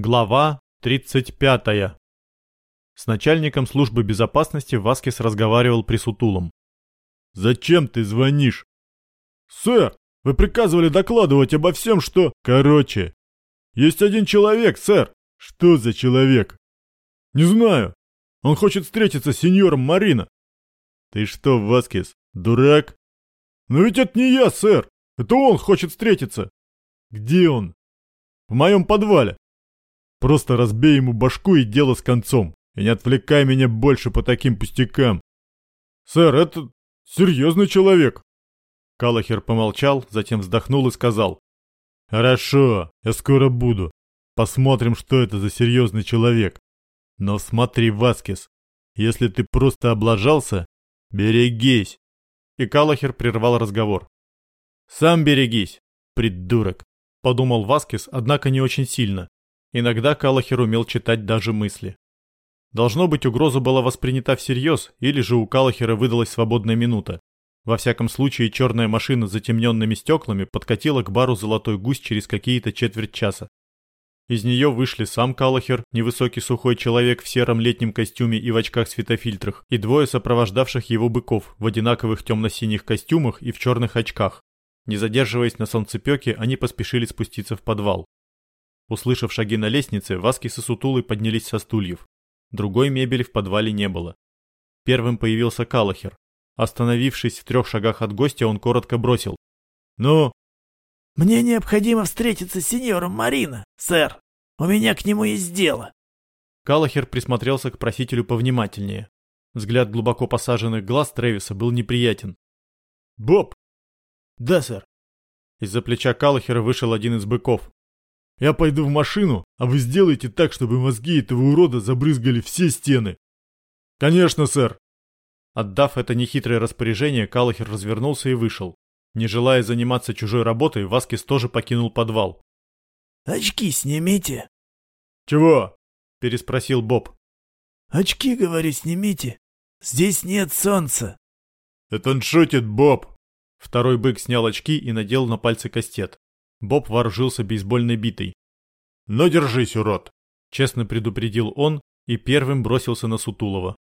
Глава 35. С начальником службы безопасности Васкис разговаривал при Сутулом. «Зачем ты звонишь?» «Сэр, вы приказывали докладывать обо всем, что...» «Короче, есть один человек, сэр». «Что за человек?» «Не знаю. Он хочет встретиться с сеньором Марина». «Ты что, Васкис, дурак?» «Но ведь это не я, сэр. Это он хочет встретиться». «Где он?» «В моем подвале». Просто разбей ему башку и дело с концом. И не отвлекай меня больше по таким пустякам. Сэр, это серьезный человек. Калахер помолчал, затем вздохнул и сказал. Хорошо, я скоро буду. Посмотрим, что это за серьезный человек. Но смотри, Васкес, если ты просто облажался, берегись. И Калахер прервал разговор. «Сам берегись, придурок», — подумал Васкес, однако не очень сильно. Иногда Калахер умел читать даже мысли. Должно быть, угроза была воспринята всерьез, или же у Калахера выдалась свободная минута. Во всяком случае, черная машина с затемненными стеклами подкатила к бару «Золотой гусь» через какие-то четверть часа. Из нее вышли сам Калахер, невысокий сухой человек в сером летнем костюме и в очках-светофильтрах, и двое сопровождавших его быков в одинаковых темно-синих костюмах и в черных очках. Не задерживаясь на солнцепеке, они поспешили спуститься в подвал. Услышав шаги на лестнице, Васкис и Сутулы поднялись со стульев. Другой мебели в подвале не было. Первым появился Калахер. Остановившись в трех шагах от гостя, он коротко бросил. «Ну?» «Мне необходимо встретиться с сеньором Марина, сэр. У меня к нему есть дело». Калахер присмотрелся к просителю повнимательнее. Взгляд глубоко посаженных глаз Трэвиса был неприятен. «Боб!» «Да, сэр». Из-за плеча Калахера вышел один из быков. Я пойду в машину, а вы сделайте так, чтобы мозги этого урода забрызгали все стены. Конечно, сэр. Отдав это нехитрое распоряжение, Калахер развернулся и вышел. Не желая заниматься чужой работой, Васкис тоже покинул подвал. «Очки снимите». «Чего?» – переспросил Боб. «Очки, говори, снимите. Здесь нет солнца». «Это он шутит, Боб». Второй бык снял очки и надел на пальцы кастет. Боб вооружился бейсбольной битой. «Ну держись, урод!» Честно предупредил он и первым бросился на Сутулова.